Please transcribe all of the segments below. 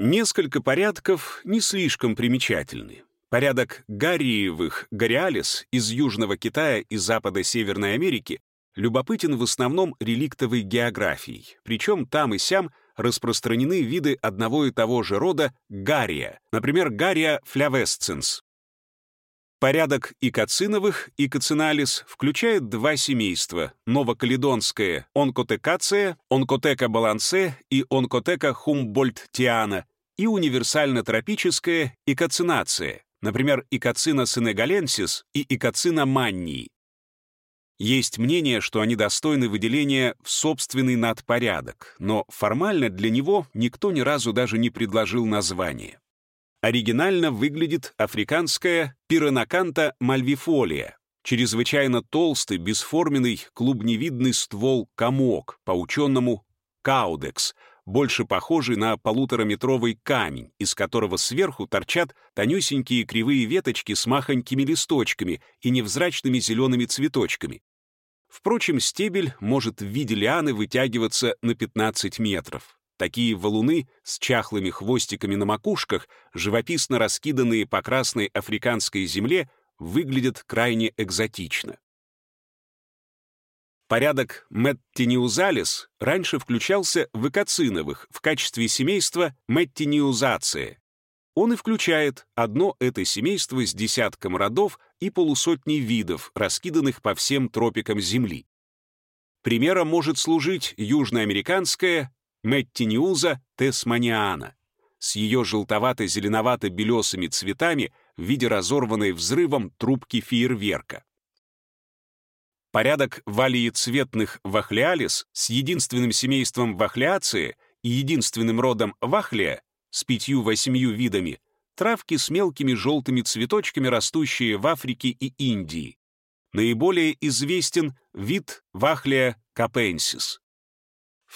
Несколько порядков не слишком примечательны. Порядок гарриевых гориалис из Южного Китая и Запада Северной Америки любопытен в основном реликтовой географией, причем там и сям распространены виды одного и того же рода гария, например, гария флявесценс. Порядок икоциновых, икоциналис, включает два семейства — новокаледонское онкотекация, онкотека балансе и онкотека хумбольдтиана, и универсально-тропическое икоцинация, например, икоцина сенегаленсис и икоцина маннии. Есть мнение, что они достойны выделения в собственный надпорядок, но формально для него никто ни разу даже не предложил название. Оригинально выглядит африканская пиронаканта мальвифолия, чрезвычайно толстый, бесформенный, клубневидный ствол комок, по-ученому каудекс, больше похожий на полутораметровый камень, из которого сверху торчат тонюсенькие кривые веточки с махонькими листочками и невзрачными зелеными цветочками. Впрочем, стебель может в виде лианы вытягиваться на 15 метров. Такие валуны с чахлыми хвостиками на макушках, живописно раскиданные по красной африканской земле, выглядят крайне экзотично. Порядок Мэттиниузалис раньше включался в экоциновых в качестве семейства Мэттиниузация. Он и включает одно это семейство с десятком родов и полусотней видов, раскиданных по всем тропикам Земли. Примером может служить южноамериканская Мэттиниуза тесманиана с ее желтовато-зеленовато-белесыми цветами в виде разорванной взрывом трубки фейерверка. Порядок валиецветных вахлиалис с единственным семейством вахлиации и единственным родом вахлия с пятью-восемью видами травки с мелкими желтыми цветочками, растущие в Африке и Индии. Наиболее известен вид вахлия капенсис.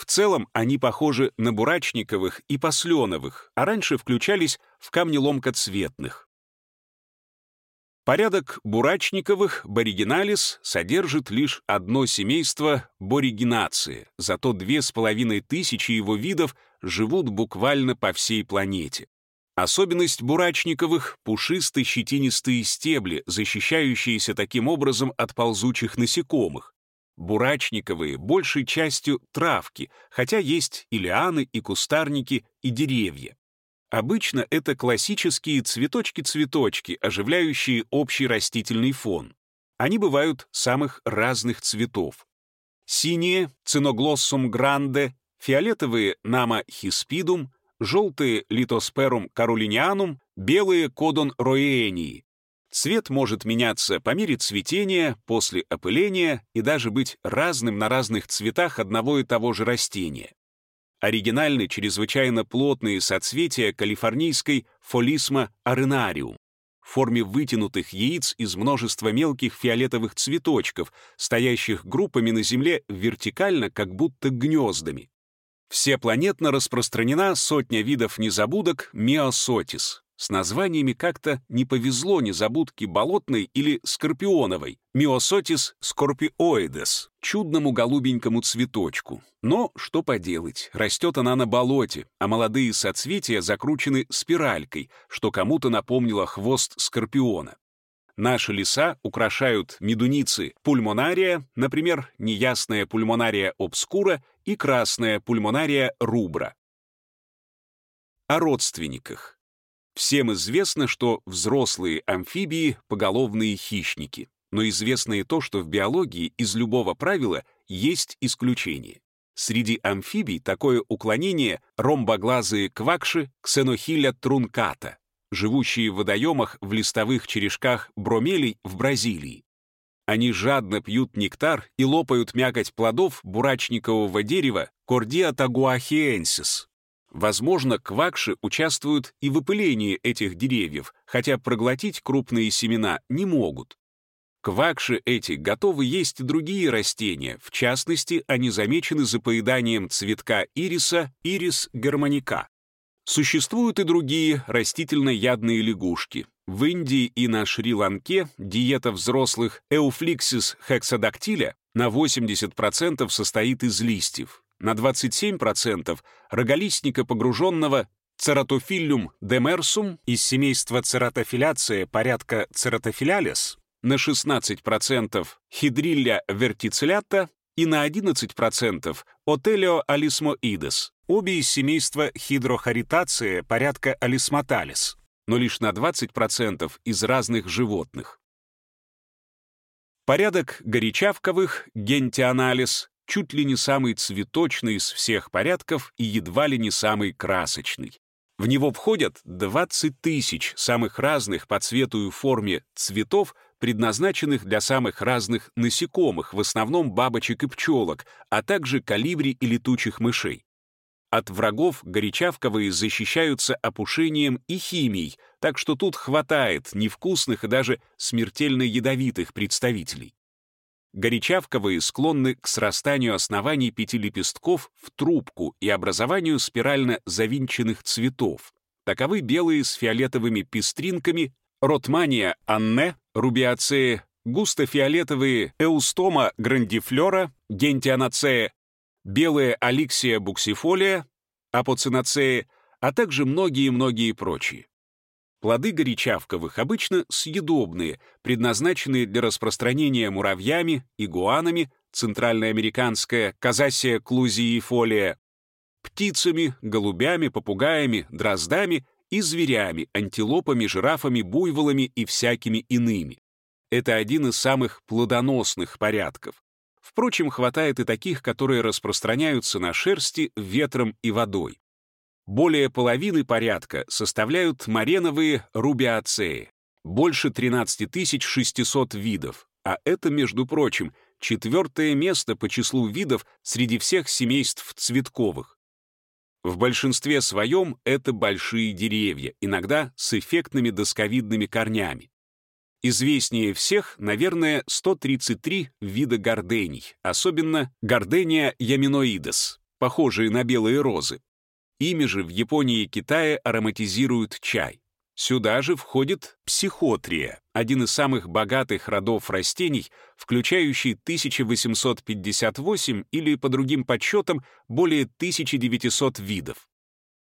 В целом они похожи на бурачниковых и посленовых, а раньше включались в камнеломкоцветных. Порядок бурачниковых боригиналис содержит лишь одно семейство боригинации, зато две с половиной тысячи его видов живут буквально по всей планете. Особенность бурачниковых — пушистые щетинистые стебли, защищающиеся таким образом от ползучих насекомых. Бурачниковые большей частью травки, хотя есть и лианы, и кустарники, и деревья. Обычно это классические цветочки-цветочки, оживляющие общий растительный фон. Они бывают самых разных цветов. Синие — циноглоссум гранде, фиолетовые — нама хиспидум, желтые — литосперум каролинианум, белые — кодон роении, Цвет может меняться по мере цветения, после опыления и даже быть разным на разных цветах одного и того же растения. Оригинальны чрезвычайно плотные соцветия калифорнийской фолисма аренариум в форме вытянутых яиц из множества мелких фиолетовых цветочков, стоящих группами на Земле вертикально, как будто гнездами. Всепланетно распространена сотня видов незабудок миосотис, с названиями как-то не повезло незабудке болотной или скорпионовой, Миосотис скорпиоидес, чудному голубенькому цветочку. Но что поделать, растет она на болоте, а молодые соцветия закручены спиралькой, что кому-то напомнило хвост скорпиона. Наши леса украшают медуницы пульмонария, например, неясная пульмонария обскура и красная пульмонария рубра. О родственниках. Всем известно, что взрослые амфибии — поголовные хищники. Но известно и то, что в биологии из любого правила есть исключение. Среди амфибий такое уклонение — ромбоглазые квакши ксенохиля трунката, живущие в водоемах в листовых черешках бромелей в Бразилии. Они жадно пьют нектар и лопают мякоть плодов бурачникового дерева taguahiensis, Возможно, квакши участвуют и в опылении этих деревьев, хотя проглотить крупные семена не могут. Квакши эти готовы есть и другие растения, в частности, они замечены за поеданием цветка ириса ирис германика. Существуют и другие растительно-ядные лягушки. В Индии и на Шри-Ланке диета взрослых эуфликсис хексадактиля на 80% состоит из листьев, на 27% роголистника погруженного Цератофиллюм демерсум из семейства цератофиляция порядка цератофилялис на 16% хидрилля вертицилята и на 11% отелио алисмоидес, обе из семейства хидрохаритация порядка алисмоталис, но лишь на 20% из разных животных. Порядок горячавковых, гентианализ, чуть ли не самый цветочный из всех порядков и едва ли не самый красочный. В него входят 20 тысяч самых разных по цвету и форме цветов, предназначенных для самых разных насекомых, в основном бабочек и пчелок, а также калибри и летучих мышей. От врагов горячавковые защищаются опушением и химией, так что тут хватает невкусных и даже смертельно ядовитых представителей. Горячавковые склонны к срастанию оснований пяти лепестков в трубку и образованию спирально завинченных цветов. Таковы белые с фиолетовыми пестринками, ротмания анне, рубиацея, густо-фиолетовые эустома грандифлора, гентианацея, белые аликсия буксифолия, апоцинацея, а также многие-многие прочие. Плоды горячавковых обычно съедобные, предназначенные для распространения муравьями, игуанами, центральноамериканская казасия клузиифолия, птицами, голубями, попугаями, дроздами и зверями, антилопами, жирафами, буйволами и всякими иными. Это один из самых плодоносных порядков. Впрочем, хватает и таких, которые распространяются на шерсти ветром и водой. Более половины порядка составляют мареновые рубиацеи, больше 13 600 видов, а это, между прочим, четвертое место по числу видов среди всех семейств цветковых. В большинстве своем это большие деревья, иногда с эффектными досковидными корнями. Известнее всех, наверное, 133 вида гордений, особенно гордения яминоидес, похожие на белые розы, Ими же в Японии и Китае ароматизируют чай. Сюда же входит психотрия, один из самых богатых родов растений, включающий 1858 или, по другим подсчетам, более 1900 видов.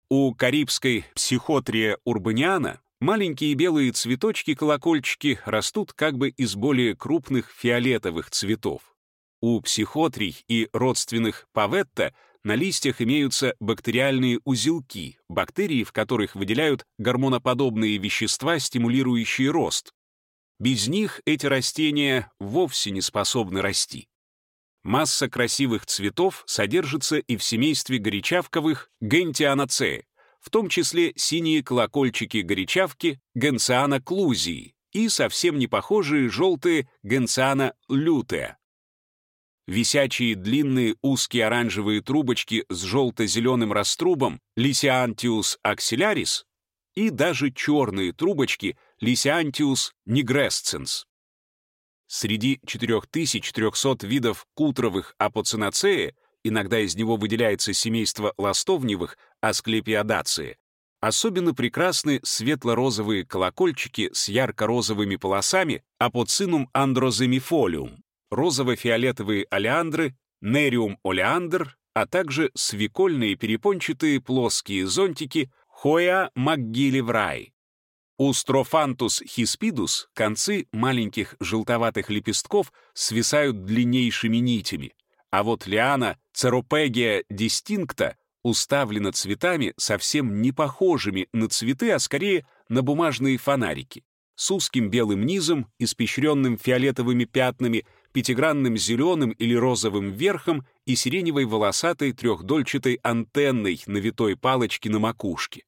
У карибской психотрия урбаниана маленькие белые цветочки-колокольчики растут как бы из более крупных фиолетовых цветов. У психотрий и родственных паветта на листьях имеются бактериальные узелки, бактерии в которых выделяют гормоноподобные вещества, стимулирующие рост. Без них эти растения вовсе не способны расти. Масса красивых цветов содержится и в семействе горячавковых гентианацеи, в том числе синие колокольчики горячавки генциана клузии и совсем не похожие желтые генциана лютеа. Висячие длинные узкие оранжевые трубочки с желто-зеленым раструбом Lysiantius axillaris и даже черные трубочки Lysiantius nigrescens. Среди 4300 видов кутровых апоцинацеи, иногда из него выделяется семейство ластовневых асклепиодации, особенно прекрасны светло-розовые колокольчики с ярко-розовыми полосами апоцинум андроземифолиум розово-фиолетовые олеандры, нериум олеандр, а также свекольные перепончатые плоские зонтики Хоя макгиливрай. У строфантус хиспидус концы маленьких желтоватых лепестков свисают длиннейшими нитями, а вот лиана церопегия дистинкта уставлена цветами, совсем не похожими на цветы, а скорее на бумажные фонарики, с узким белым низом, испещренным фиолетовыми пятнами, пятигранным зеленым или розовым верхом и сиреневой волосатой трехдольчатой антенной на витой палочке на макушке.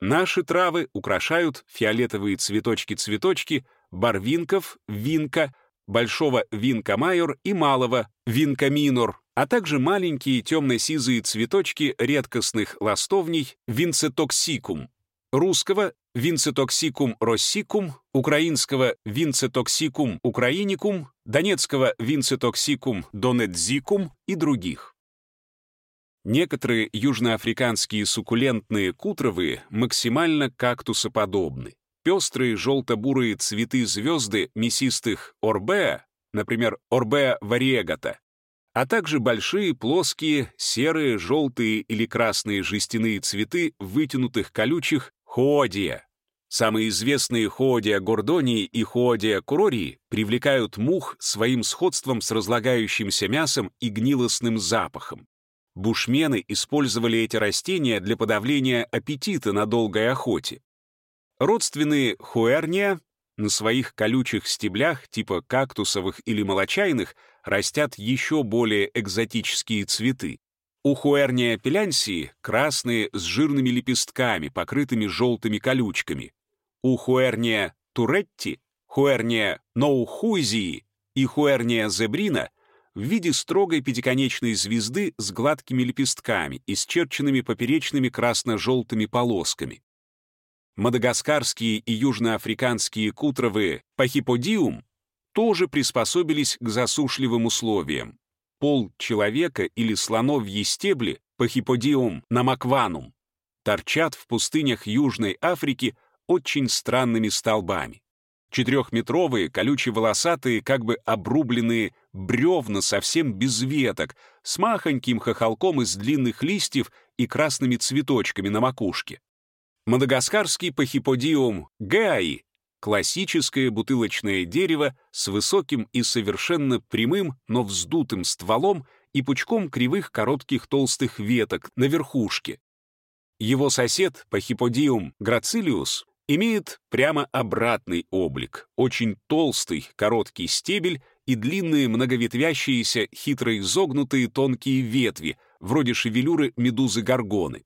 Наши травы украшают фиолетовые цветочки-цветочки барвинков, винка, большого винка майор и малого винка минор, а также маленькие темно-сизые цветочки редкостных ластовней винцетоксикум, русского Vincetoxicum rossicum, украинского Vincetoxicum ucrainicum, донецкого Vincetoxicum donetzicum и других. Некоторые южноафриканские суккулентные кутровые максимально кактусоподобны. Пестрые желто-бурые цветы звезды мясистых орбеа, например, Orbea variegata, а также большие, плоские, серые, желтые или красные жестяные цветы вытянутых колючих хоодия. Самые известные хоодия гордонии и хоодия курории привлекают мух своим сходством с разлагающимся мясом и гнилостным запахом. Бушмены использовали эти растения для подавления аппетита на долгой охоте. Родственные хуэрния на своих колючих стеблях типа кактусовых или молочайных растят еще более экзотические цветы. У хуэрния пелянсии красные с жирными лепестками, покрытыми желтыми колючками. У хуэрния туретти, хуэрния ноухуизии и хуэрния зебрина в виде строгой пятиконечной звезды с гладкими лепестками, исчерченными поперечными красно-желтыми полосками. Мадагаскарские и южноафриканские кутровые пахиподиум тоже приспособились к засушливым условиям. Пол человека или слоновьи стебли, пахиподиум намакванум, торчат в пустынях Южной Африки очень странными столбами. Четырехметровые, колюче-волосатые, как бы обрубленные бревна совсем без веток, с махоньким хохолком из длинных листьев и красными цветочками на макушке. Мадагаскарский пахиподиум гаи Классическое бутылочное дерево с высоким и совершенно прямым, но вздутым стволом и пучком кривых коротких толстых веток на верхушке. Его сосед, Пахиподиум грацилиус, имеет прямо обратный облик, очень толстый, короткий стебель и длинные многоветвящиеся, хитро изогнутые тонкие ветви, вроде шевелюры медузы-горгоны.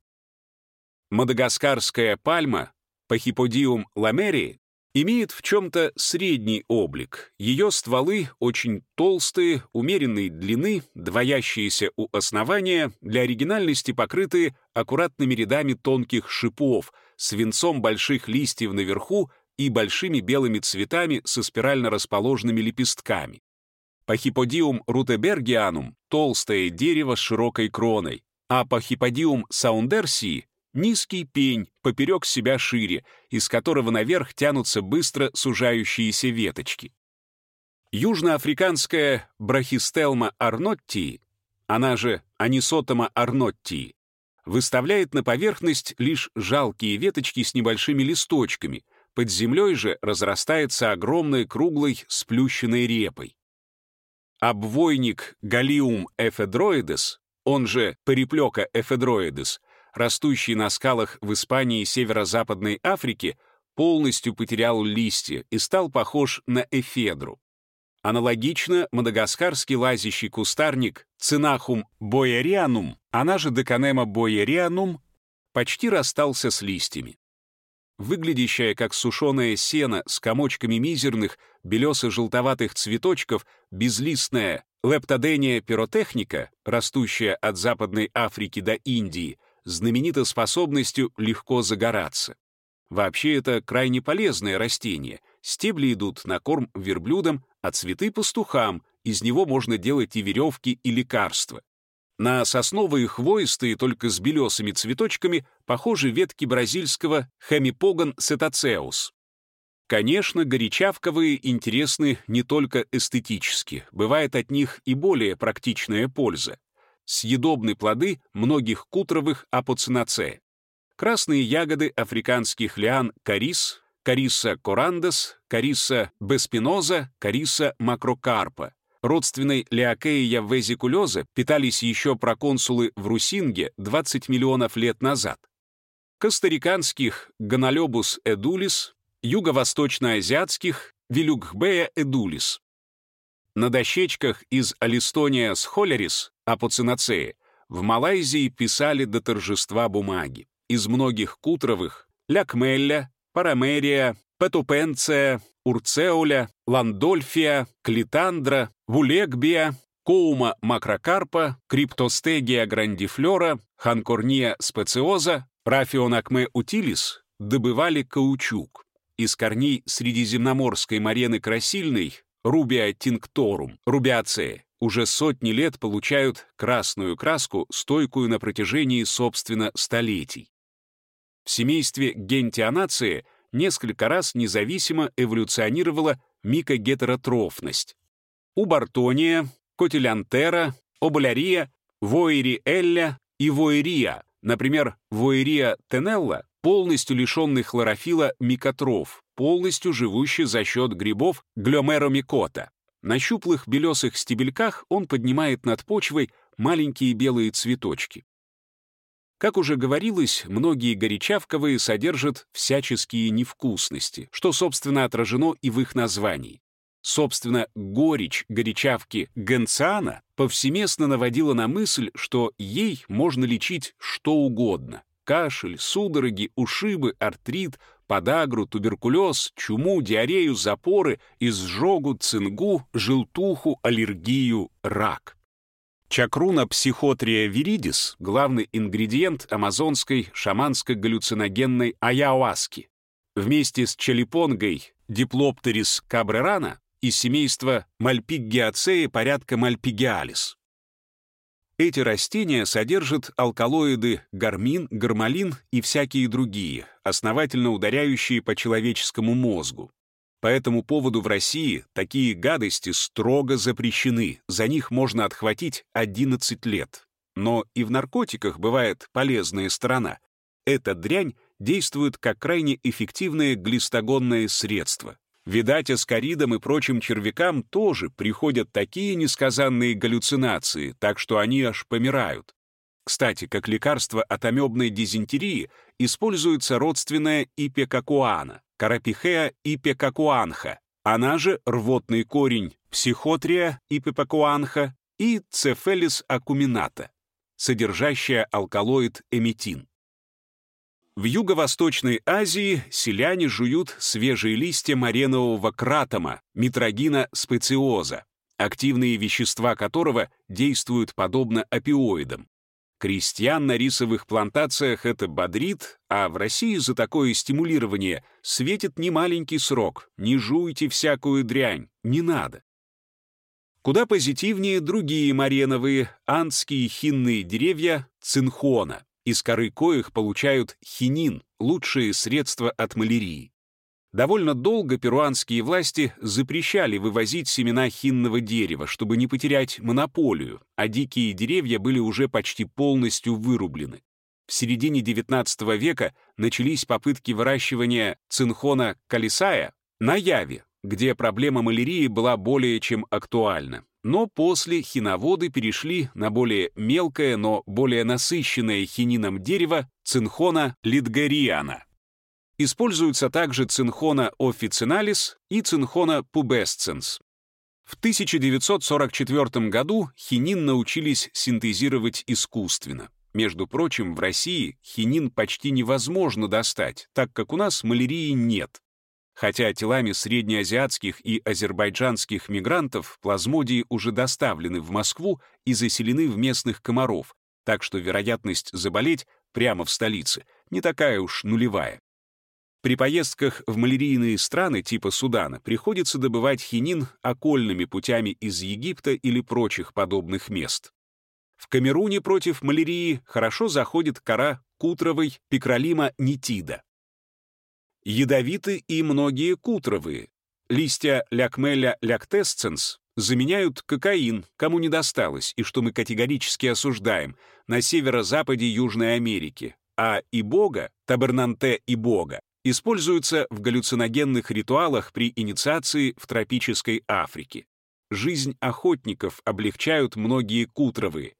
Мадагаскарская пальма, Пахиподиум ламерии, имеет в чем-то средний облик. Ее стволы очень толстые, умеренной длины, двоящиеся у основания, для оригинальности покрытые аккуратными рядами тонких шипов, свинцом больших листьев наверху и большими белыми цветами со спирально расположенными лепестками. Пахиподиум рутебергианум — толстое дерево с широкой кроной, а Пахиподиум саундерсии Низкий пень, поперек себя шире, из которого наверх тянутся быстро сужающиеся веточки. Южноафриканская брахистелма арноттии, она же анисотома арноттии, выставляет на поверхность лишь жалкие веточки с небольшими листочками, под землей же разрастается огромной круглой сплющенной репой. Обвойник Галиум эфедроидес, он же переплека эфедроидес, растущий на скалах в Испании и северо-западной Африке, полностью потерял листья и стал похож на эфедру. Аналогично мадагаскарский лазящий кустарник Цинахум боерианум, она же Деканема боерианум, почти расстался с листьями. Выглядящая как сушеное сено с комочками мизерных, белесо-желтоватых цветочков, безлистная лептодения пиротехника, растущая от Западной Африки до Индии, знаменита способностью легко загораться. Вообще это крайне полезное растение. Стебли идут на корм верблюдам, а цветы — пастухам, из него можно делать и веревки, и лекарства. На сосновые хвоистые, только с белесыми цветочками, похожи ветки бразильского хемипогон сетацеус. Конечно, горячавковые интересны не только эстетически, бывает от них и более практичная польза съедобны плоды многих кутровых апоцинацея. Красные ягоды африканских лиан карис, кариса корандес, кариса беспиноза, кариса макрокарпа. Родственной лиокея везикулеза питались еще проконсулы в Русинге 20 миллионов лет назад. Костариканских гонолебус эдулис, юго-восточноазиатских вилюкхбея эдулис. На дощечках из Алистония схолерис, апоцинацеи, в Малайзии писали до торжества бумаги. Из многих кутровых — лякмелля, парамерия, петупенция, урцеуля, ландольфия, клитандра, вулегбия, коума макрокарпа, криптостегия грандифлора, ханкорния специоза, рафионакме утилис добывали каучук. Из корней средиземноморской марены красильной Рубия тинкторум, рубиацея, уже сотни лет получают красную краску, стойкую на протяжении, собственно, столетий. В семействе гентианации несколько раз независимо эволюционировала микогетеротрофность. У Бартония, Котилянтера оболярия, воэриэлля и воэрия. Например, воэрия тенелла полностью лишенный хлорофила микотроф, полностью живущий за счет грибов гломеромикота. На щуплых белесых стебельках он поднимает над почвой маленькие белые цветочки. Как уже говорилось, многие горячавковые содержат всяческие невкусности, что, собственно, отражено и в их названии. Собственно, горечь горячавки генциана повсеместно наводила на мысль, что ей можно лечить что угодно. Кашель, судороги, ушибы, артрит, подагру, туберкулез, чуму, диарею, запоры, изжогу, цингу, желтуху, аллергию, рак. Чакруна психотрия виридис — главный ингредиент амазонской шаманско-галлюциногенной аяуаски. Вместе с челипонгой диплоптерис кабрерана из семейства мальпиггиацеи порядка мальпигиалис. Эти растения содержат алкалоиды гармин, гармалин и всякие другие, основательно ударяющие по человеческому мозгу. По этому поводу в России такие гадости строго запрещены, за них можно отхватить 11 лет. Но и в наркотиках бывает полезная сторона. Эта дрянь действует как крайне эффективное глистогонное средство. Видать, аскаридам и прочим червякам тоже приходят такие несказанные галлюцинации, так что они аж помирают. Кстати, как лекарство от амебной дизентерии используется родственная ипекакуана. Карапихеа ипекакуанха, она же рвотный корень психотрия ипекакуанха и цефелис акумината, содержащая алкалоид эметин. В Юго-Восточной Азии селяне жуют свежие листья маренового кратома, митрогина специоза, активные вещества которого действуют подобно опиоидам. Крестьян на рисовых плантациях это бодрит, а в России за такое стимулирование светит немаленький срок. Не жуйте всякую дрянь, не надо. Куда позитивнее другие мареновые, андские хинные деревья цинхона, из коры коих получают хинин, лучшие средства от малярии. Довольно долго перуанские власти запрещали вывозить семена хинного дерева, чтобы не потерять монополию, а дикие деревья были уже почти полностью вырублены. В середине XIX века начались попытки выращивания цинхона калисая на Яве, где проблема малярии была более чем актуальна. Но после хиноводы перешли на более мелкое, но более насыщенное хинином дерево цинхона литгариана. Используются также цинхона officinalis и цинхона pubescens. В 1944 году хинин научились синтезировать искусственно. Между прочим, в России хинин почти невозможно достать, так как у нас малярии нет. Хотя телами среднеазиатских и азербайджанских мигрантов плазмодии уже доставлены в Москву и заселены в местных комаров, так что вероятность заболеть прямо в столице не такая уж нулевая. При поездках в малярийные страны типа Судана приходится добывать хинин окольными путями из Египта или прочих подобных мест. В Камеруне против малярии хорошо заходит кора кутровой пикролима нитида. Ядовиты и многие кутровые. Листья лякмеля ляктесценс заменяют кокаин, кому не досталось, и что мы категорически осуждаем, на северо-западе Южной Америки, а ибога, табернанте ибога, используются в галлюциногенных ритуалах при инициации в тропической Африке. Жизнь охотников облегчают многие кутровые.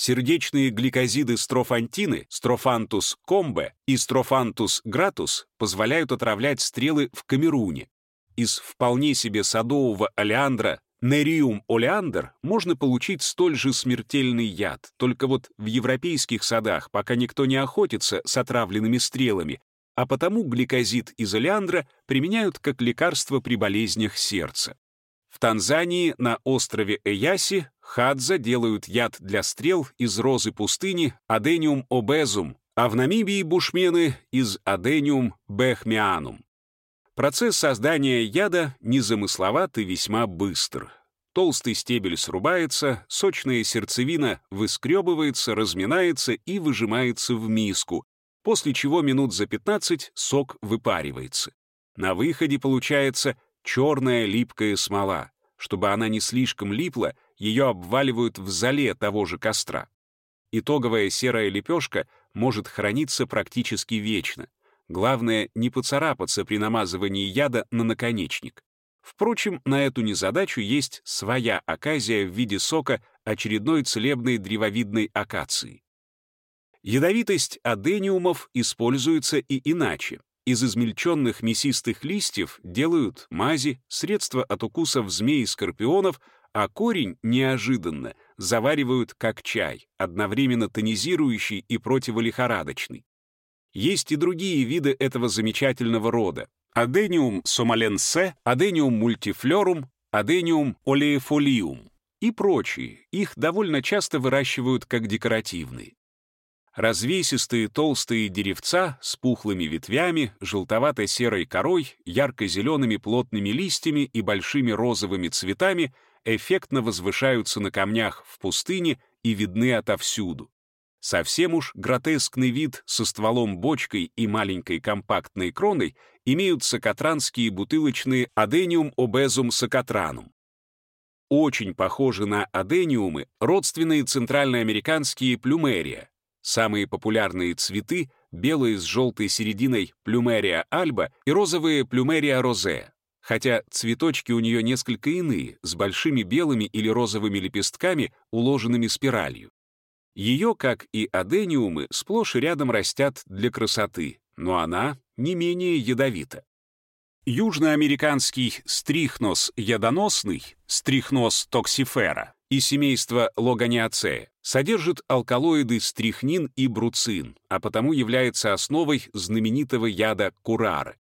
Сердечные гликозиды строфантины, строфантус комбе и строфантус гратус позволяют отравлять стрелы в Камеруне. Из вполне себе садового олеандра Нериум олеандр можно получить столь же смертельный яд, только вот в европейских садах пока никто не охотится с отравленными стрелами, а потому гликозид из олеандра применяют как лекарство при болезнях сердца. В Танзании на острове Эяси хадза делают яд для стрел из розы пустыни Adenium obesum, а в Намибии бушмены из Adenium bechmianum. Процесс создания яда незамысловат и весьма быстр. Толстый стебель срубается, сочная сердцевина выскребывается, разминается и выжимается в миску, после чего минут за 15 сок выпаривается. На выходе получается черная липкая смола. Чтобы она не слишком липла, ее обваливают в зале того же костра. Итоговая серая лепешка может храниться практически вечно. Главное, не поцарапаться при намазывании яда на наконечник. Впрочем, на эту незадачу есть своя оказия в виде сока очередной целебной древовидной акации. Ядовитость адениумов используется и иначе. Из измельченных мясистых листьев делают мази, средства от укусов змей и скорпионов, а корень неожиданно заваривают как чай, одновременно тонизирующий и противолихорадочный. Есть и другие виды этого замечательного рода. Адениум сомаленсе, адениум мультифлорум, адениум олеефолиум и прочие. Их довольно часто выращивают как декоративные. Развесистые толстые деревца с пухлыми ветвями, желтовато-серой корой, ярко-зелеными плотными листьями и большими розовыми цветами эффектно возвышаются на камнях в пустыне и видны отовсюду. Совсем уж гротескный вид со стволом-бочкой и маленькой компактной кроной имеют сокотранские бутылочные адениум обезум сокотранум. Очень похожи на адениумы родственные центральноамериканские плюмерия. Самые популярные цветы — белые с желтой серединой плюмерия альба и розовые плюмерия розе, хотя цветочки у нее несколько иные, с большими белыми или розовыми лепестками, уложенными спиралью. Ее, как и адениумы, сплошь и рядом растят для красоты, но она не менее ядовита. Южноамериканский стрихнос ядоносный, стрихнос токсифера, и семейство логаниацея содержит алкалоиды стрихнин и бруцин, а потому является основой знаменитого яда курары.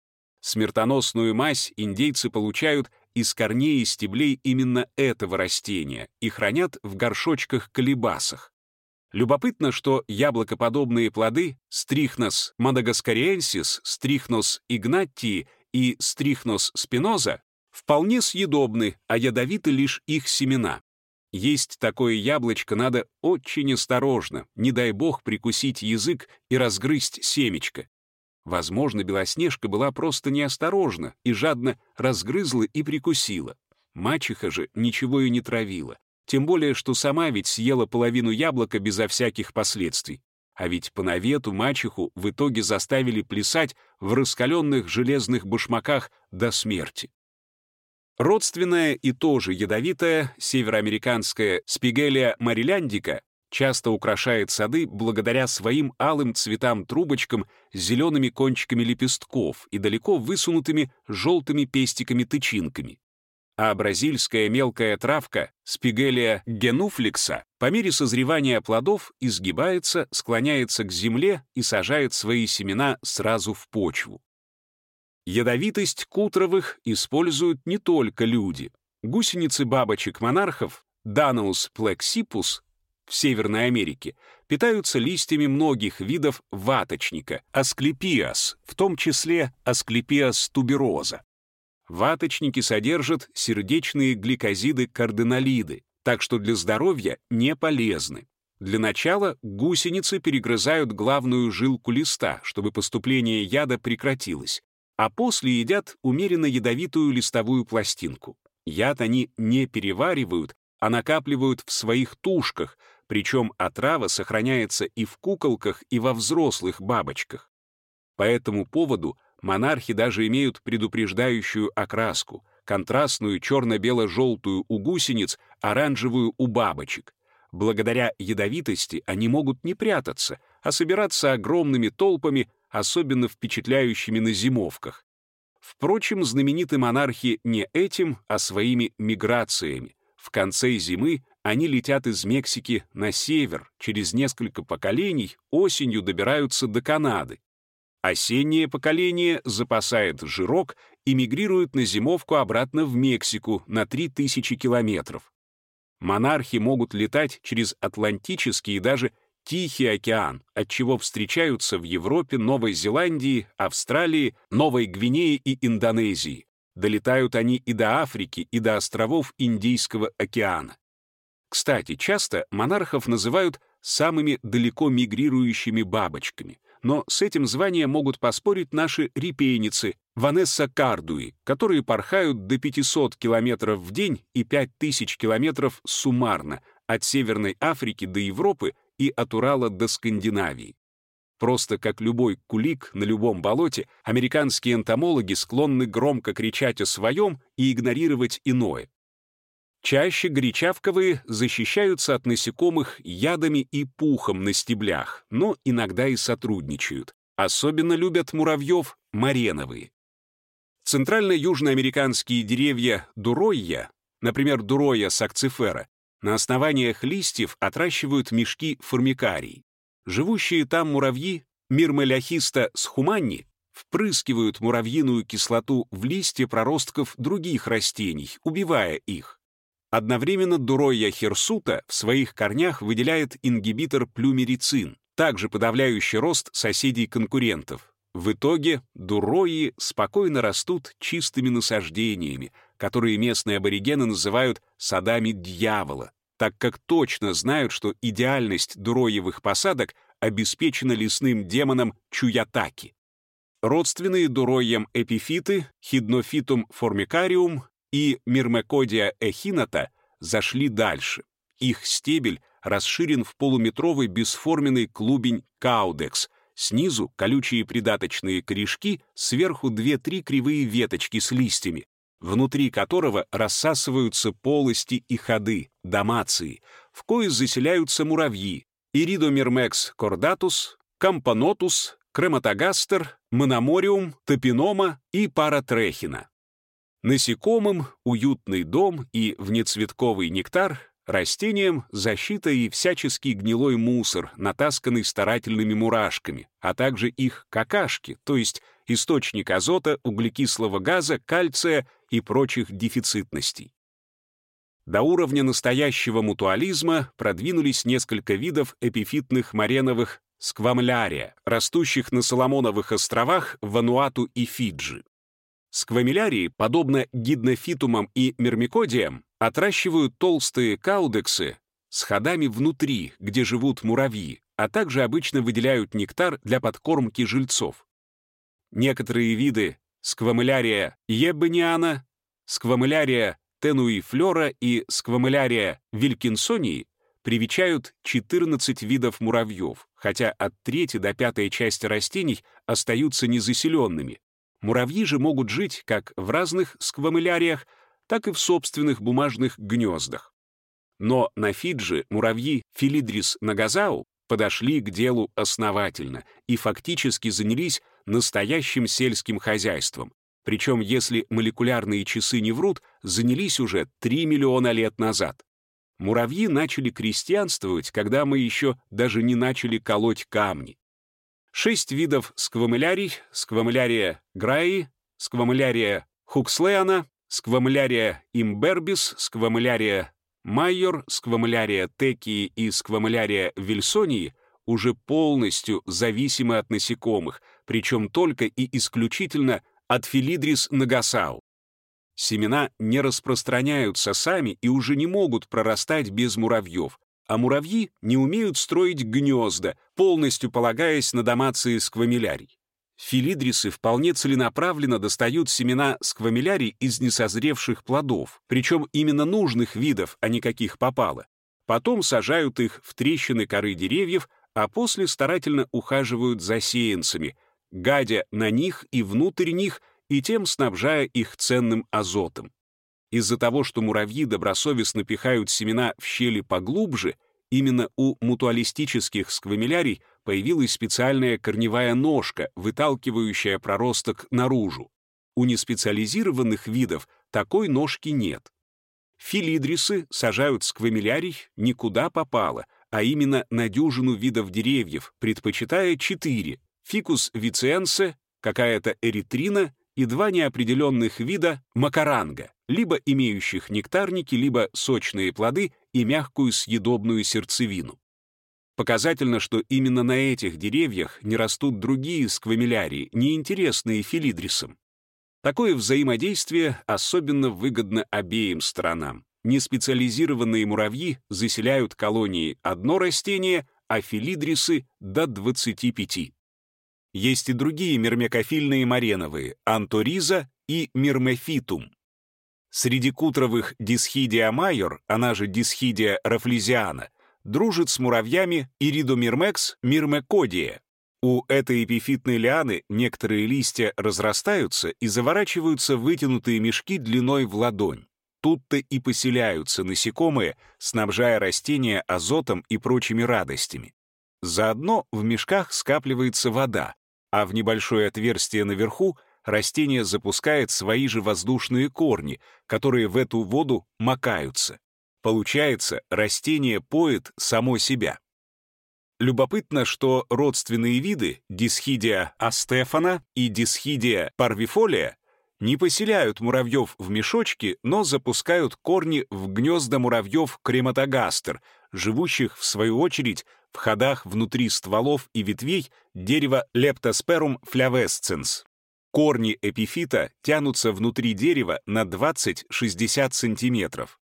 Смертоносную мазь индейцы получают из корней и стеблей именно этого растения и хранят в горшочках-колебасах. Любопытно, что яблокоподобные плоды стрихнос мадагаскариенсис, стрихнос игнатии и стрихнос спиноза вполне съедобны, а ядовиты лишь их семена. Есть такое яблочко надо очень осторожно, не дай бог прикусить язык и разгрызть семечко. Возможно, Белоснежка была просто неосторожна и жадно разгрызла и прикусила. Мачеха же ничего и не травила. Тем более, что сама ведь съела половину яблока безо всяких последствий. А ведь по навету мачеху в итоге заставили плясать в раскаленных железных башмаках до смерти. Родственная и тоже ядовитая североамериканская спигелия мариляндика часто украшает сады благодаря своим алым цветам-трубочкам с зелеными кончиками лепестков и далеко высунутыми желтыми пестиками-тычинками. А бразильская мелкая травка спигелия генуфликса по мере созревания плодов изгибается, склоняется к земле и сажает свои семена сразу в почву. Ядовитость кутровых используют не только люди. Гусеницы бабочек-монархов Данаус плексипус в Северной Америке питаются листьями многих видов ваточника, асклепиас, в том числе асклепиас тубероза. Ваточники содержат сердечные гликозиды-кардинолиды, так что для здоровья не полезны. Для начала гусеницы перегрызают главную жилку листа, чтобы поступление яда прекратилось, а после едят умеренно ядовитую листовую пластинку. Яд они не переваривают, а накапливают в своих тушках, причем отрава сохраняется и в куколках, и во взрослых бабочках. По этому поводу монархи даже имеют предупреждающую окраску, контрастную черно-бело-желтую у гусениц, оранжевую у бабочек. Благодаря ядовитости они могут не прятаться, а собираться огромными толпами, особенно впечатляющими на зимовках. Впрочем, знамениты монархи не этим, а своими миграциями. В конце зимы они летят из Мексики на север, через несколько поколений осенью добираются до Канады. Осеннее поколение запасает жирок и мигрирует на зимовку обратно в Мексику на 3000 километров. Монархи могут летать через Атлантический и даже Тихий океан, от чего встречаются в Европе, Новой Зеландии, Австралии, Новой Гвинее и Индонезии. Долетают они и до Африки, и до островов Индийского океана. Кстати, часто монархов называют самыми далеко мигрирующими бабочками. но с этим званием могут поспорить наши репейницы Ванесса Кардуи, которые порхают до 500 километров в день и 5000 километров суммарно от Северной Африки до Европы и от Урала до Скандинавии. Просто как любой кулик на любом болоте, американские энтомологи склонны громко кричать о своем и игнорировать иное. Чаще горячавковые защищаются от насекомых ядами и пухом на стеблях, но иногда и сотрудничают. Особенно любят муравьев мареновые. Центрально-южноамериканские деревья дуройя, например, дуроя сакцифера, на основаниях листьев отращивают мешки формикарий. Живущие там муравьи, мирмеляхиста схуманни, впрыскивают муравьиную кислоту в листья проростков других растений, убивая их. Одновременно дуроя херсута в своих корнях выделяет ингибитор плюмерицин, также подавляющий рост соседей-конкурентов. В итоге дурои спокойно растут чистыми насаждениями, которые местные аборигены называют садами дьявола, так как точно знают, что идеальность дуроевых посадок обеспечена лесным демоном Чуятаки. Родственные дуроям эпифиты, хиднофитум формикариум и мирмекодия эхината зашли дальше. Их стебель расширен в полуметровый бесформенный клубень каудекс, снизу колючие придаточные корешки, сверху две-три кривые веточки с листьями, внутри которого рассасываются полости и ходы, домации, в кои заселяются муравьи, иридомирмекс кордатус, кампанотус, крематогастер, мономориум, топинома и паратрехина. Насекомым — уютный дом и внецветковый нектар, растениям — защита и всяческий гнилой мусор, натасканный старательными мурашками, а также их какашки, то есть источник азота, углекислого газа, кальция и прочих дефицитностей. До уровня настоящего мутуализма продвинулись несколько видов эпифитных мареновых сквамлярия, растущих на Соломоновых островах, Вануату и Фиджи. Сквамилярии, подобно гиднофитумам и мирмикодиям, отращивают толстые каудексы с ходами внутри, где живут муравьи, а также обычно выделяют нектар для подкормки жильцов. Некоторые виды сквамилярия еббениана, сквамилярия тенуифлора и сквамилярия вилькинсонии привечают 14 видов муравьев, хотя от трети до пятой части растений остаются незаселенными, Муравьи же могут жить как в разных сквамыляриях, так и в собственных бумажных гнездах. Но на Фиджи муравьи Филидрис нагазау подошли к делу основательно и фактически занялись настоящим сельским хозяйством. Причем, если молекулярные часы не врут, занялись уже 3 миллиона лет назад. Муравьи начали крестьянствовать, когда мы еще даже не начали колоть камни. Шесть видов сквамылярий, сквамылярия граи, сквамылярия хукслеана, сквамылярия имбербис, сквамылярия майор, сквамылярия текии и сквамылярия вильсонии уже полностью зависимы от насекомых, причем только и исключительно от филидрис нагасау. Семена не распространяются сами и уже не могут прорастать без муравьев, а муравьи не умеют строить гнезда, полностью полагаясь на домации сквамилярий. Филидрисы вполне целенаправленно достают семена сквамилярий из несозревших плодов, причем именно нужных видов, а не каких попало. Потом сажают их в трещины коры деревьев, а после старательно ухаживают за сеянцами, гадя на них и внутрь них, и тем снабжая их ценным азотом. Из-за того, что муравьи добросовестно пихают семена в щели поглубже, именно у мутуалистических сквамилярий появилась специальная корневая ножка, выталкивающая проросток наружу. У неспециализированных видов такой ножки нет. Филидрисы сажают сквамилярий никуда попало, а именно на дюжину видов деревьев, предпочитая четыре — фикус виценсе, какая-то эритрина и два неопределенных вида макаранга, либо имеющих нектарники, либо сочные плоды и мягкую съедобную сердцевину. Показательно, что именно на этих деревьях не растут другие сквамилярии, неинтересные филидрисам. Такое взаимодействие особенно выгодно обеим сторонам. Неспециализированные муравьи заселяют колонии одно растение, а филидрисы — до 25. Есть и другие мирмекофильные мареновые — анториза и мирмефитум. Среди кутровых дисхидия майор, она же дисхидия рафлезиана, дружит с муравьями иридомирмекс мирмекодия. У этой эпифитной лианы некоторые листья разрастаются и заворачиваются в вытянутые мешки длиной в ладонь. Тут-то и поселяются насекомые, снабжая растения азотом и прочими радостями. Заодно в мешках скапливается вода, а в небольшое отверстие наверху растение запускает свои же воздушные корни, которые в эту воду макаются. Получается, растение поет само себя. Любопытно, что родственные виды Дисхидия астефана и Дисхидия парвифолия не поселяют муравьев в мешочки, но запускают корни в гнезда муравьев крематогастер, живущих, в свою очередь, в ходах внутри стволов и ветвей дерева Leptospermum flavescens. Корни эпифита тянутся внутри дерева на 20-60 сантиметров.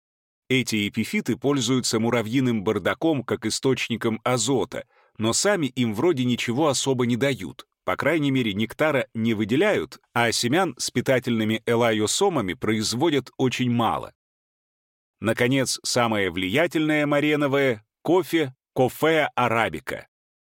Эти эпифиты пользуются муравьиным бардаком как источником азота, но сами им вроде ничего особо не дают. По крайней мере, нектара не выделяют, а семян с питательными элайосомами производят очень мало. Наконец, самое влиятельное мареновое — кофе, кофеа арабика.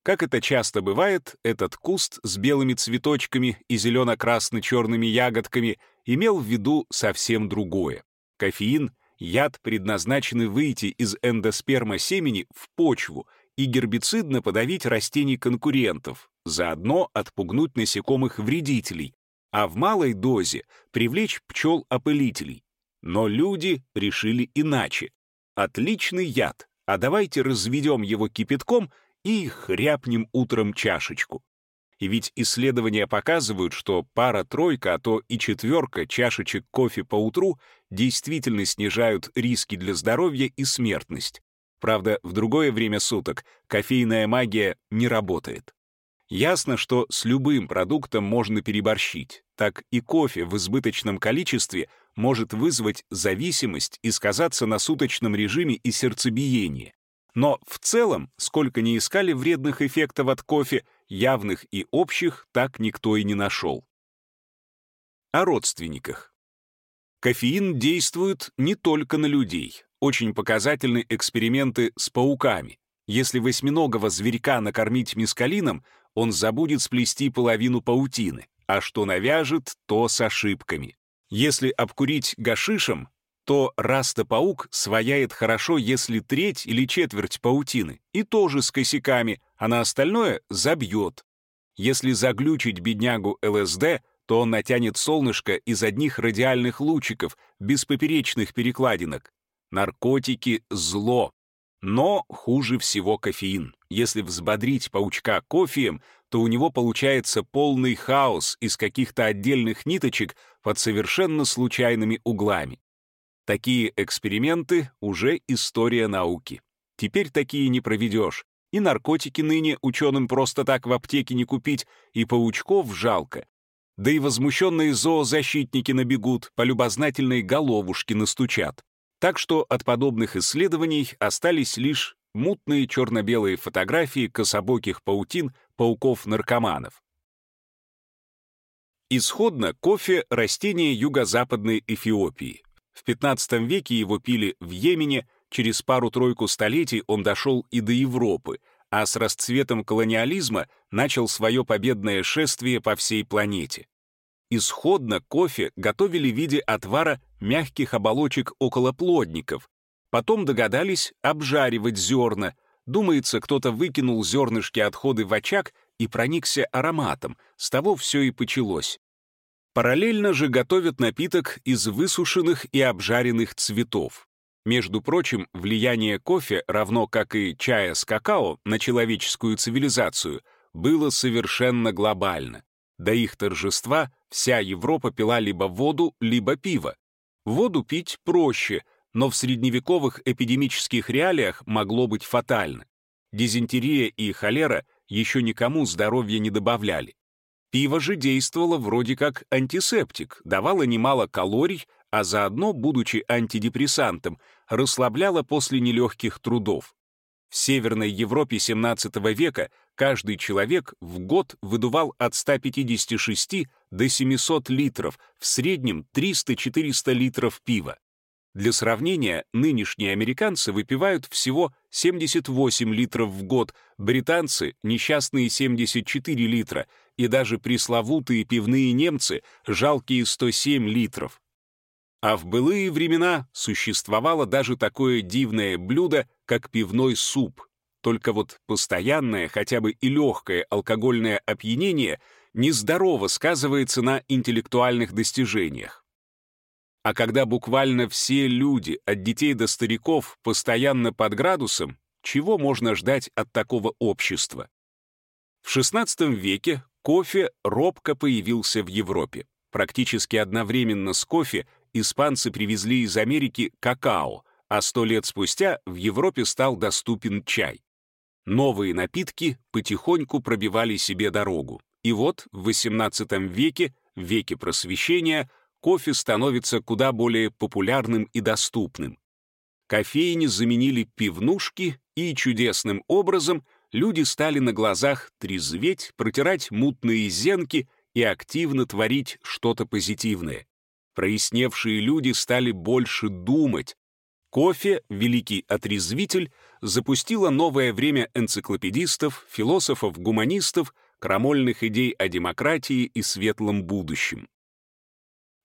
Как это часто бывает, этот куст с белыми цветочками и зелено-красно-черными ягодками имел в виду совсем другое. Кофеин — яд, предназначенный выйти из эндосперма семени в почву и гербицидно подавить растений конкурентов, заодно отпугнуть насекомых-вредителей, а в малой дозе привлечь пчел-опылителей. Но люди решили иначе. Отличный яд, а давайте разведем его кипятком — и хряпнем утром чашечку. И ведь исследования показывают, что пара-тройка, а то и четверка чашечек кофе по утру действительно снижают риски для здоровья и смертность. Правда, в другое время суток кофейная магия не работает. Ясно, что с любым продуктом можно переборщить. Так и кофе в избыточном количестве может вызвать зависимость и сказаться на суточном режиме и сердцебиении. Но в целом, сколько ни искали вредных эффектов от кофе, явных и общих так никто и не нашел. О родственниках. Кофеин действует не только на людей. Очень показательны эксперименты с пауками. Если восьминогого зверька накормить мискалином, он забудет сплести половину паутины, а что навяжет, то с ошибками. Если обкурить гашишем, то раста-паук свояет хорошо, если треть или четверть паутины, и тоже с косяками, а на остальное забьет. Если заглючить беднягу ЛСД, то он натянет солнышко из одних радиальных лучиков, без поперечных перекладинок. Наркотики — зло. Но хуже всего кофеин. Если взбодрить паучка кофеем, то у него получается полный хаос из каких-то отдельных ниточек под совершенно случайными углами. Такие эксперименты уже история науки. Теперь такие не проведешь. И наркотики ныне ученым просто так в аптеке не купить, и паучков жалко. Да и возмущенные зоозащитники набегут, по любознательной головушке настучат. Так что от подобных исследований остались лишь мутные черно-белые фотографии кособоких паутин пауков-наркоманов. Исходно кофе — растение юго-западной Эфиопии. В XV веке его пили в Йемене, через пару-тройку столетий он дошел и до Европы, а с расцветом колониализма начал свое победное шествие по всей планете. Исходно кофе готовили в виде отвара мягких оболочек околоплодников. Потом догадались обжаривать зерна. Думается, кто-то выкинул зернышки отходы в очаг и проникся ароматом. С того все и почалось. Параллельно же готовят напиток из высушенных и обжаренных цветов. Между прочим, влияние кофе, равно как и чая с какао, на человеческую цивилизацию, было совершенно глобально. До их торжества вся Европа пила либо воду, либо пиво. Воду пить проще, но в средневековых эпидемических реалиях могло быть фатально. Дизентерия и холера еще никому здоровья не добавляли. Пиво же действовало вроде как антисептик, давало немало калорий, а заодно, будучи антидепрессантом, расслабляло после нелегких трудов. В Северной Европе XVII века каждый человек в год выдувал от 156 до 700 литров, в среднем 300-400 литров пива. Для сравнения, нынешние американцы выпивают всего 78 литров в год, британцы — несчастные 74 литра, и даже пресловутые пивные немцы — жалкие 107 литров. А в былые времена существовало даже такое дивное блюдо, как пивной суп. Только вот постоянное, хотя бы и легкое алкогольное опьянение нездорово сказывается на интеллектуальных достижениях. А когда буквально все люди, от детей до стариков, постоянно под градусом, чего можно ждать от такого общества? В XVI веке кофе робко появился в Европе. Практически одновременно с кофе испанцы привезли из Америки какао, а сто лет спустя в Европе стал доступен чай. Новые напитки потихоньку пробивали себе дорогу. И вот в XVIII веке, веке просвещения, кофе становится куда более популярным и доступным. Кофейни заменили пивнушки, и чудесным образом люди стали на глазах трезветь, протирать мутные зенки и активно творить что-то позитивное. Проясневшие люди стали больше думать. Кофе, великий отрезвитель, запустило новое время энциклопедистов, философов-гуманистов, крамольных идей о демократии и светлом будущем.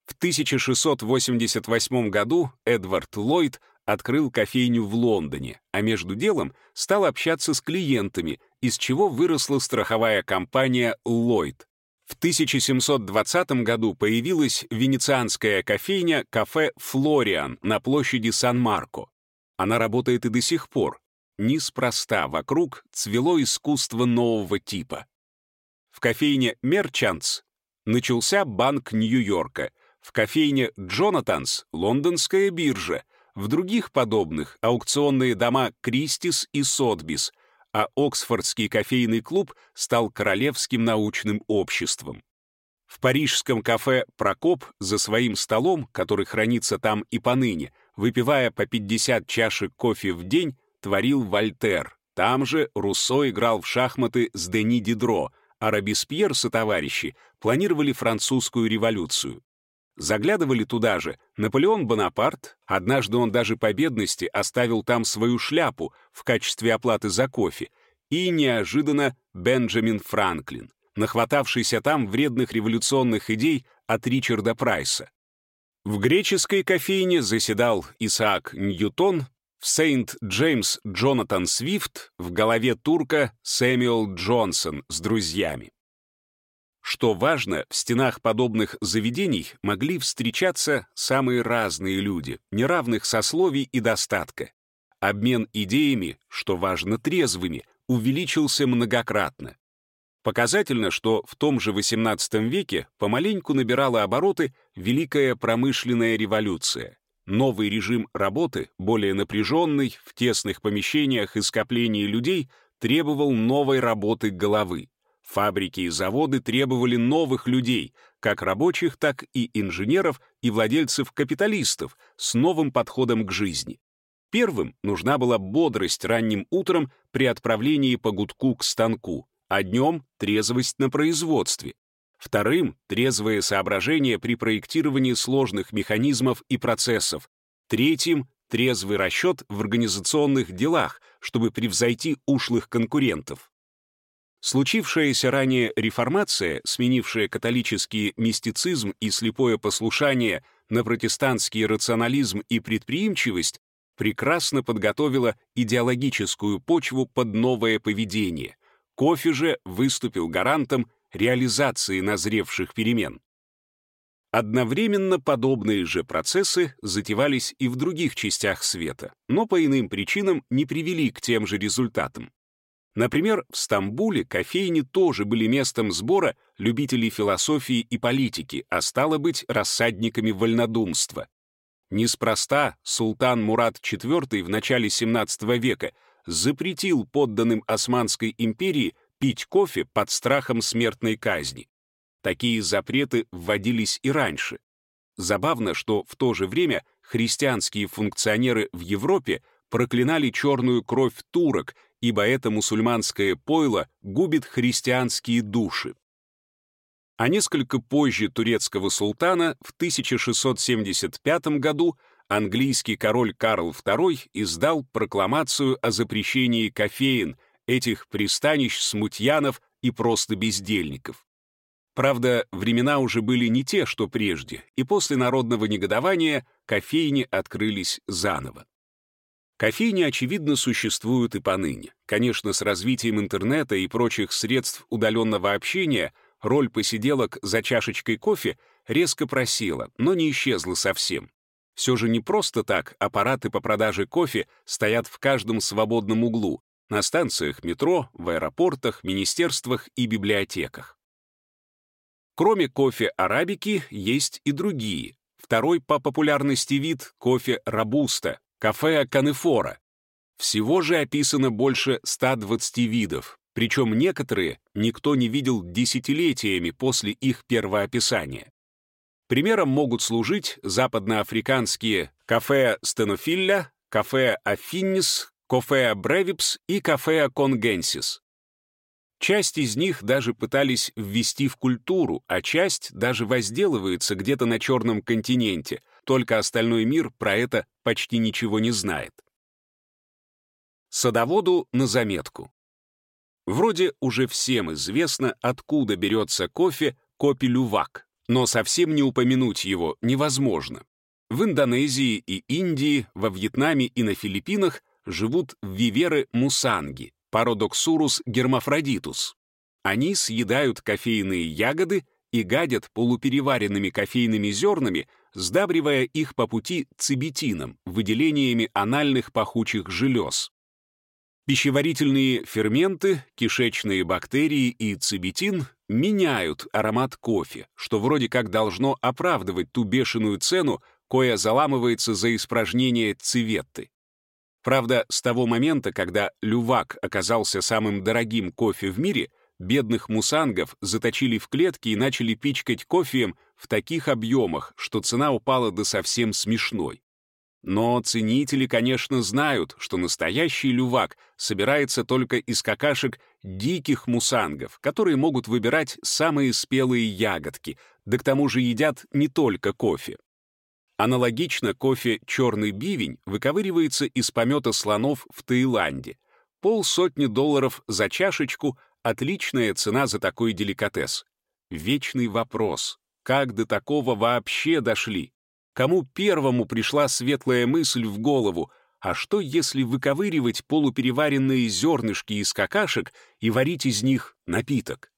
В 1688 году Эдвард Ллойд открыл кофейню в Лондоне, а между делом стал общаться с клиентами, из чего выросла страховая компания Ллойд. В 1720 году появилась венецианская кофейня «Кафе Флориан» на площади Сан-Марко. Она работает и до сих пор. Неспроста вокруг цвело искусство нового типа. В кофейне «Мерчантс» начался Банк Нью-Йорка, в кофейне «Джонатанс» — лондонская биржа, в других подобных — аукционные дома «Кристис» и «Сотбис», а Оксфордский кофейный клуб стал Королевским научным обществом. В парижском кафе «Прокоп» за своим столом, который хранится там и поныне, выпивая по 50 чашек кофе в день, творил Вольтер. Там же Руссо играл в шахматы с Дени Дидро, а Робеспьер со товарищи планировали французскую революцию. Заглядывали туда же Наполеон Бонапарт, однажды он даже по бедности оставил там свою шляпу в качестве оплаты за кофе, и неожиданно Бенджамин Франклин, нахватавшийся там вредных революционных идей от Ричарда Прайса. В греческой кофейне заседал Исаак Ньютон, в Сейнт-Джеймс Джонатан Свифт, в голове турка Сэмюэл Джонсон с друзьями. Что важно, в стенах подобных заведений могли встречаться самые разные люди, неравных сословий и достатка. Обмен идеями, что важно трезвыми, увеличился многократно. Показательно, что в том же XVIII веке помаленьку набирала обороты Великая промышленная революция. Новый режим работы, более напряженный, в тесных помещениях и скоплении людей, требовал новой работы головы. Фабрики и заводы требовали новых людей, как рабочих, так и инженеров и владельцев-капиталистов с новым подходом к жизни. Первым нужна была бодрость ранним утром при отправлении по гудку к станку, а днем — трезвость на производстве. Вторым — трезвое соображение при проектировании сложных механизмов и процессов. Третьим — трезвый расчет в организационных делах, чтобы превзойти ушлых конкурентов. Случившаяся ранее реформация, сменившая католический мистицизм и слепое послушание на протестантский рационализм и предприимчивость, прекрасно подготовила идеологическую почву под новое поведение. Кофе же выступил гарантом реализации назревших перемен. Одновременно подобные же процессы затевались и в других частях света, но по иным причинам не привели к тем же результатам. Например, в Стамбуле кофейни тоже были местом сбора любителей философии и политики, а стало быть, рассадниками вольнодумства. Неспроста султан Мурад IV в начале XVII века запретил подданным Османской империи пить кофе под страхом смертной казни. Такие запреты вводились и раньше. Забавно, что в то же время христианские функционеры в Европе проклинали черную кровь турок, ибо это мусульманское пойло губит христианские души. А несколько позже турецкого султана в 1675 году английский король Карл II издал прокламацию о запрещении кофеин, этих пристанищ смутьянов и просто бездельников. Правда, времена уже были не те, что прежде, и после народного негодования кофейни открылись заново. Кофейни, очевидно, существуют и поныне. Конечно, с развитием интернета и прочих средств удаленного общения роль посиделок за чашечкой кофе резко просела, но не исчезла совсем. Все же не просто так аппараты по продаже кофе стоят в каждом свободном углу, на станциях метро, в аэропортах, министерствах и библиотеках. Кроме кофе арабики есть и другие. Второй по популярности вид — кофе робуста, кафе канефора. Всего же описано больше 120 видов, причем некоторые никто не видел десятилетиями после их первоописания. Примером могут служить западноафриканские кафе стенофилля, кафе афиннис, кафе бревипс и кафе конгенсис. Часть из них даже пытались ввести в культуру, а часть даже возделывается где-то на Черном континенте, только остальной мир про это почти ничего не знает. Садоводу на заметку. Вроде уже всем известно, откуда берется кофе копи-лювак, но совсем не упомянуть его невозможно. В Индонезии и Индии, во Вьетнаме и на Филиппинах живут виверы мусанги, Пародоксурус гермафродитус. Они съедают кофейные ягоды и гадят полупереваренными кофейными зернами, сдабривая их по пути цибетином, выделениями анальных пахучих желез. Пищеварительные ферменты, кишечные бактерии и цибетин меняют аромат кофе, что вроде как должно оправдывать ту бешеную цену, кое заламывается за испражнение цветты. Правда, с того момента, когда лювак оказался самым дорогим кофе в мире, бедных мусангов заточили в клетки и начали пичкать кофеем в таких объемах, что цена упала до совсем смешной. Но ценители, конечно, знают, что настоящий лювак собирается только из какашек диких мусангов, которые могут выбирать самые спелые ягодки, да к тому же едят не только кофе. Аналогично кофе «Черный бивень» выковыривается из помета слонов в Таиланде. Полсотни долларов за чашечку — отличная цена за такой деликатес. Вечный вопрос — как до такого вообще дошли? Кому первому пришла светлая мысль в голову, а что если выковыривать полупереваренные зернышки из какашек и варить из них напиток?